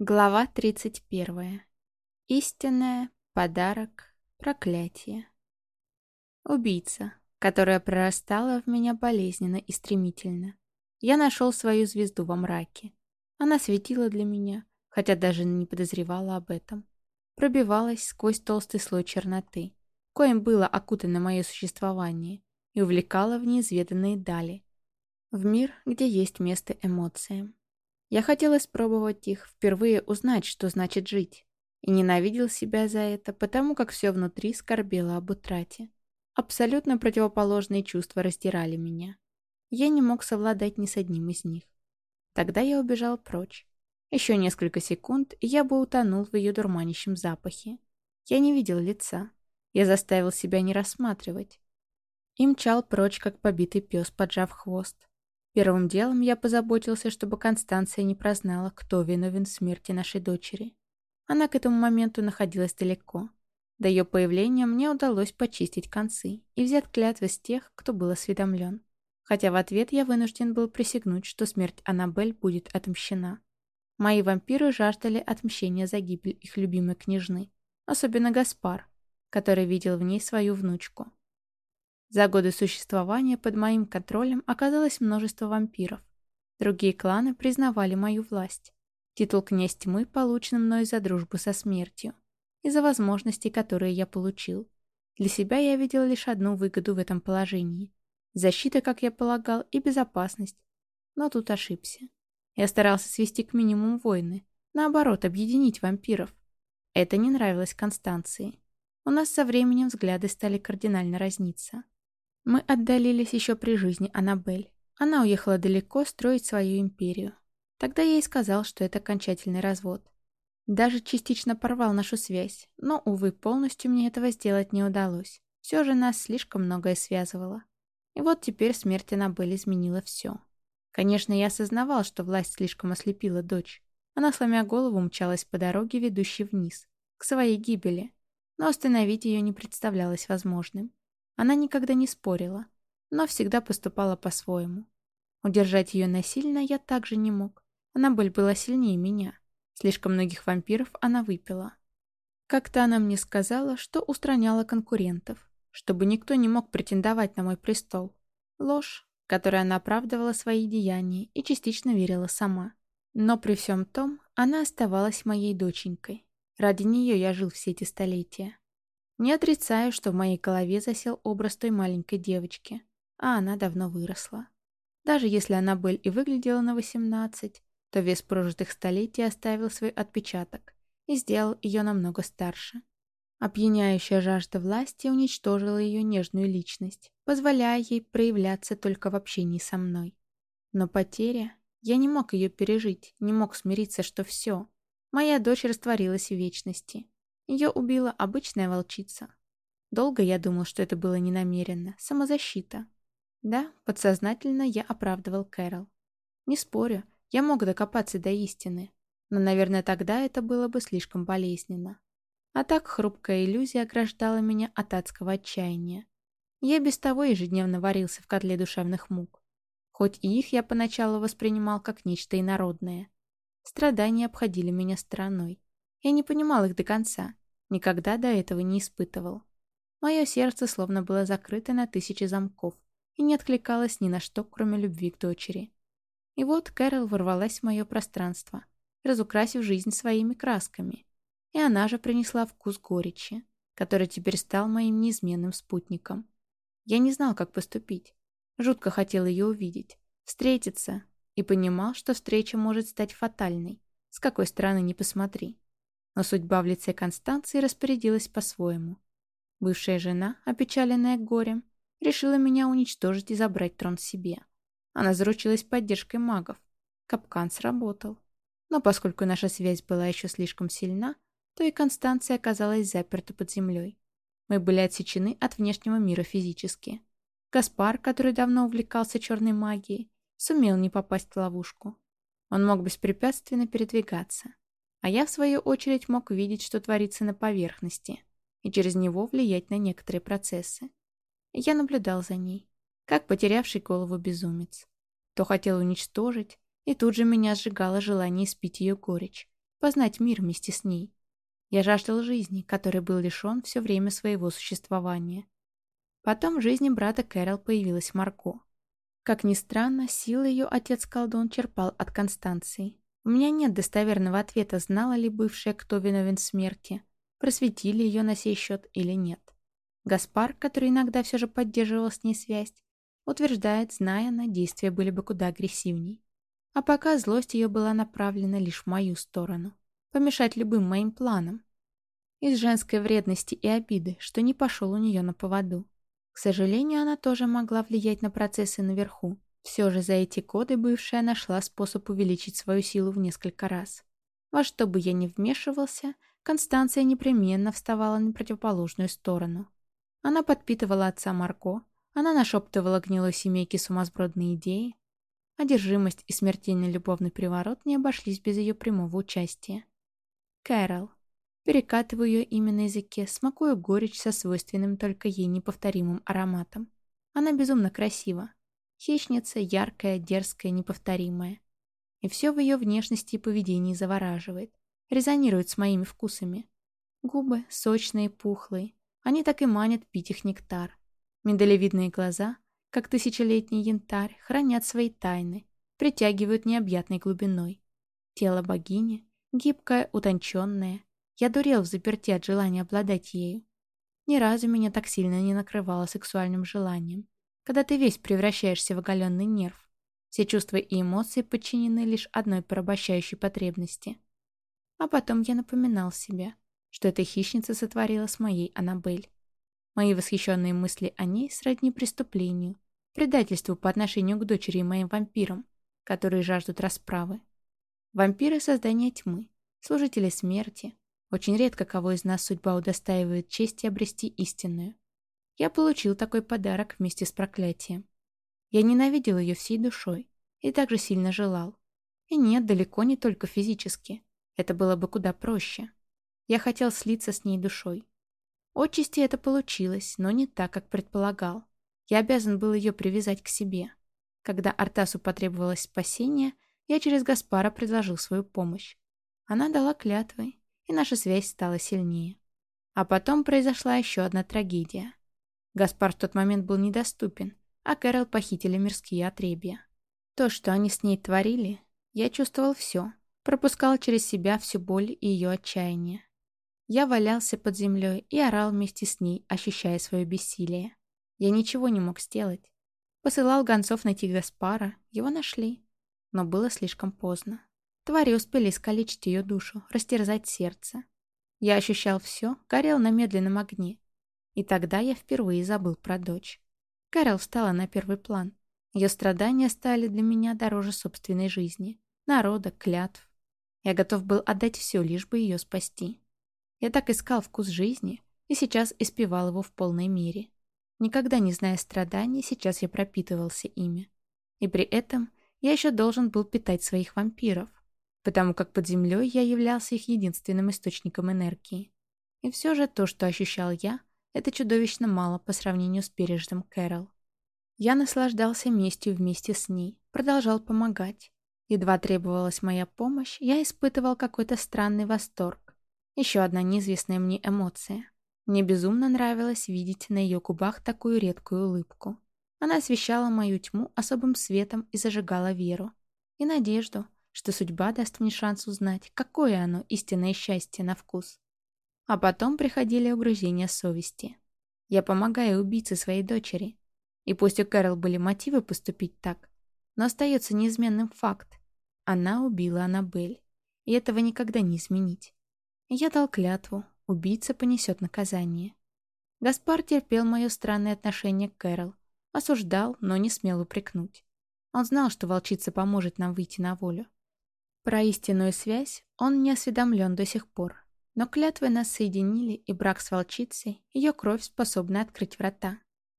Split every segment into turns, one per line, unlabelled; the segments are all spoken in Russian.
Глава 31. Истинное, подарок, проклятие. Убийца, которая прорастала в меня болезненно и стремительно. Я нашел свою звезду во мраке. Она светила для меня, хотя даже не подозревала об этом. Пробивалась сквозь толстый слой черноты, коим было окутано мое существование, и увлекала в неизведанные дали. В мир, где есть место эмоциям. Я хотел испробовать их, впервые узнать, что значит жить. И ненавидел себя за это, потому как все внутри скорбело об утрате. Абсолютно противоположные чувства раздирали меня. Я не мог совладать ни с одним из них. Тогда я убежал прочь. Еще несколько секунд, и я бы утонул в ее дурманящем запахе. Я не видел лица. Я заставил себя не рассматривать. И мчал прочь, как побитый пес, поджав хвост. Первым делом я позаботился, чтобы Констанция не прознала, кто виновен в смерти нашей дочери. Она к этому моменту находилась далеко. До ее появления мне удалось почистить концы и взять клятвы с тех, кто был осведомлен. Хотя в ответ я вынужден был присягнуть, что смерть Аннабель будет отмщена. Мои вампиры жаждали отмщения за гибель их любимой княжны, особенно Гаспар, который видел в ней свою внучку. За годы существования под моим контролем оказалось множество вампиров. Другие кланы признавали мою власть. Титул «Князь тьмы» получен мной за дружбу со смертью и за возможности, которые я получил. Для себя я видел лишь одну выгоду в этом положении. Защита, как я полагал, и безопасность. Но тут ошибся. Я старался свести к минимуму войны, наоборот, объединить вампиров. Это не нравилось Констанции. У нас со временем взгляды стали кардинально разниться. Мы отдалились еще при жизни Аннабель. Она уехала далеко строить свою империю. Тогда я ей сказал, что это окончательный развод. Даже частично порвал нашу связь, но, увы, полностью мне этого сделать не удалось. Все же нас слишком многое связывало. И вот теперь смерть Аннабель изменила все. Конечно, я осознавал, что власть слишком ослепила дочь. Она, сломя голову, мчалась по дороге, ведущей вниз, к своей гибели. Но остановить ее не представлялось возможным. Она никогда не спорила, но всегда поступала по-своему. Удержать ее насильно я также не мог. Она боль была сильнее меня. Слишком многих вампиров она выпила. Как-то она мне сказала, что устраняла конкурентов, чтобы никто не мог претендовать на мой престол. Ложь, которой она оправдывала свои деяния и частично верила сама. Но при всем том, она оставалась моей доченькой. Ради нее я жил все эти столетия. Не отрицаю, что в моей голове засел образ той маленькой девочки, а она давно выросла. Даже если она Бель и выглядела на 18, то вес прожитых столетий оставил свой отпечаток и сделал ее намного старше. Опьяняющая жажда власти уничтожила ее нежную личность, позволяя ей проявляться только в общении со мной. Но потеря... Я не мог ее пережить, не мог смириться, что все. Моя дочь растворилась в вечности. Ее убила обычная волчица. Долго я думал, что это было ненамеренно, самозащита. Да, подсознательно я оправдывал Кэрол. Не спорю, я мог докопаться до истины, но, наверное, тогда это было бы слишком болезненно. А так хрупкая иллюзия ограждала меня от адского отчаяния. Я без того ежедневно варился в котле душевных мук. Хоть и их я поначалу воспринимал как нечто инородное. Страдания обходили меня стороной. Я не понимал их до конца, никогда до этого не испытывал. Мое сердце словно было закрыто на тысячи замков и не откликалось ни на что, кроме любви к дочери. И вот Кэрол ворвалась в мое пространство, разукрасив жизнь своими красками. И она же принесла вкус горечи, который теперь стал моим неизменным спутником. Я не знал, как поступить. Жутко хотел ее увидеть, встретиться, и понимал, что встреча может стать фатальной, с какой стороны ни посмотри. Но судьба в лице Констанции распорядилась по-своему. Бывшая жена, опечаленная горем, решила меня уничтожить и забрать трон себе. Она заручилась поддержкой магов. Капкан сработал. Но поскольку наша связь была еще слишком сильна, то и Констанция оказалась заперта под землей. Мы были отсечены от внешнего мира физически. Гаспар, который давно увлекался черной магией, сумел не попасть в ловушку. Он мог беспрепятственно передвигаться. А я, в свою очередь, мог видеть, что творится на поверхности, и через него влиять на некоторые процессы. я наблюдал за ней, как потерявший голову безумец. То хотел уничтожить, и тут же меня сжигало желание спить ее горечь, познать мир вместе с ней. Я жаждал жизни, которой был лишен все время своего существования. Потом в жизни брата Кэрол появилась Марко. Как ни странно, силы ее отец-колдун черпал от Констанции. У меня нет достоверного ответа, знала ли бывшая, кто виновен в смерти, просветили ее на сей счет или нет. Гаспар, который иногда все же поддерживал с ней связь, утверждает, зная на действия были бы куда агрессивней. А пока злость ее была направлена лишь в мою сторону, помешать любым моим планам. Из женской вредности и обиды, что не пошел у нее на поводу. К сожалению, она тоже могла влиять на процессы наверху. Все же за эти годы бывшая нашла способ увеличить свою силу в несколько раз. Во что бы я ни вмешивался, Констанция непременно вставала на противоположную сторону. Она подпитывала отца Марко, она нашептывала гнилой семейке сумасбродные идеи. Одержимость и смертельный любовный приворот не обошлись без ее прямого участия. Кэрол. Перекатываю ее имя на языке, смакую горечь со свойственным только ей неповторимым ароматом. Она безумно красива. Хищница, яркая, дерзкая, неповторимая. И все в ее внешности и поведении завораживает. Резонирует с моими вкусами. Губы сочные, пухлые. Они так и манят пить их нектар. Миндалевидные глаза, как тысячелетний янтарь, хранят свои тайны, притягивают необъятной глубиной. Тело богини, гибкое, утонченное, я дурел в заперти от желания обладать ею. Ни разу меня так сильно не накрывало сексуальным желанием, когда ты весь превращаешься в оголенный нерв. Все чувства и эмоции подчинены лишь одной порабощающей потребности. А потом я напоминал себе, что эта хищница сотворила с моей Аннабель. Мои восхищенные мысли о ней сродни преступлению, предательству по отношению к дочери и моим вампирам, которые жаждут расправы. Вампиры — создания тьмы, служители смерти, очень редко кого из нас судьба удостаивает чести обрести истинную. Я получил такой подарок вместе с проклятием. Я ненавидел ее всей душой и также сильно желал. И нет, далеко не только физически. Это было бы куда проще. Я хотел слиться с ней душой. Отчасти это получилось, но не так, как предполагал. Я обязан был ее привязать к себе. Когда Артасу потребовалось спасение, я через Гаспара предложил свою помощь. Она дала клятвы, и наша связь стала сильнее. А потом произошла еще одна трагедия. Гаспар в тот момент был недоступен, а Кэрол похитили мирские отребья. То, что они с ней творили, я чувствовал все, пропускал через себя всю боль и ее отчаяние. Я валялся под землей и орал вместе с ней, ощущая свое бессилие. Я ничего не мог сделать. Посылал гонцов найти Гаспара, его нашли. Но было слишком поздно. Твари успели искалечить ее душу, растерзать сердце. Я ощущал все, горел на медленном огне. И тогда я впервые забыл про дочь. Кэрол встала на первый план. Ее страдания стали для меня дороже собственной жизни, народа, клятв. Я готов был отдать все, лишь бы ее спасти. Я так искал вкус жизни, и сейчас испевал его в полной мере. Никогда не зная страданий, сейчас я пропитывался ими. И при этом я еще должен был питать своих вампиров потому как под землей я являлся их единственным источником энергии. И все же то, что ощущал я, это чудовищно мало по сравнению с пережитым Кэрол. Я наслаждался местью вместе с ней, продолжал помогать. Едва требовалась моя помощь, я испытывал какой-то странный восторг. Еще одна неизвестная мне эмоция. Мне безумно нравилось видеть на ее губах такую редкую улыбку. Она освещала мою тьму особым светом и зажигала веру. И надежду, что судьба даст мне шанс узнать, какое оно истинное счастье на вкус. А потом приходили угрызения совести. Я помогаю убийце своей дочери. И пусть у Кэрол были мотивы поступить так, но остается неизменным факт. Она убила Аннабель, и этого никогда не изменить. Я дал клятву, убийца понесет наказание. Гаспар терпел мое странное отношение к Кэрол, осуждал, но не смел упрекнуть. Он знал, что волчица поможет нам выйти на волю. Про истинную связь он не осведомлен до сих пор. Но клятвы нас соединили, и брак с волчицей, ее кровь способна открыть врата.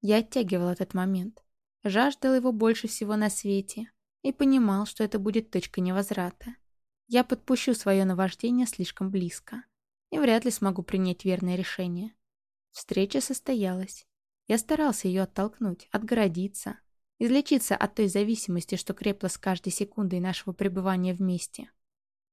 Я оттягивал этот момент. Жаждал его больше всего на свете и понимал, что это будет точка невозврата. Я подпущу свое наваждение слишком близко и вряд ли смогу принять верное решение. Встреча состоялась. Я старался ее оттолкнуть, отгородиться, излечиться от той зависимости, что крепла с каждой секундой нашего пребывания вместе.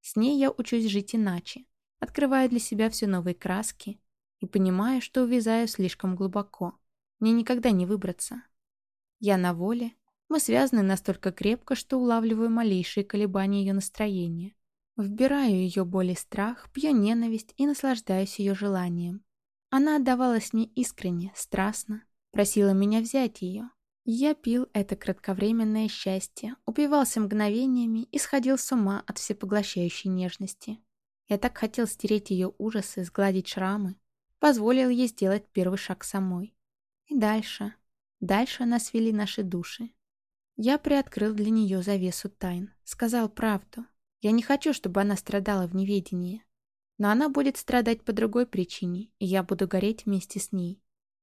С ней я учусь жить иначе, открываю для себя все новые краски и понимаю, что увязаю слишком глубоко. Мне никогда не выбраться. Я на воле, мы связаны настолько крепко, что улавливаю малейшие колебания ее настроения. Вбираю ее боль и страх, пью ненависть и наслаждаюсь ее желанием. Она отдавалась мне искренне, страстно, просила меня взять ее. Я пил это кратковременное счастье, упивался мгновениями и сходил с ума от всепоглощающей нежности. Я так хотел стереть ее ужасы, сгладить шрамы, позволил ей сделать первый шаг самой. И дальше, дальше нас вели наши души. Я приоткрыл для нее завесу тайн, сказал правду. Я не хочу, чтобы она страдала в неведении. Но она будет страдать по другой причине, и я буду гореть вместе с ней.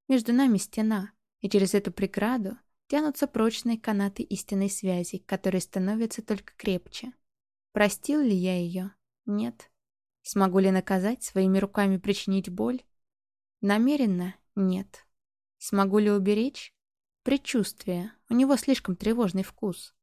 Между нами стена, и через эту преграду тянутся прочные канаты истинной связи, которые становятся только крепче. Простил ли я ее? Нет. Смогу ли наказать, своими руками причинить боль? Намеренно? Нет. Смогу ли уберечь? Предчувствие. У него слишком тревожный вкус.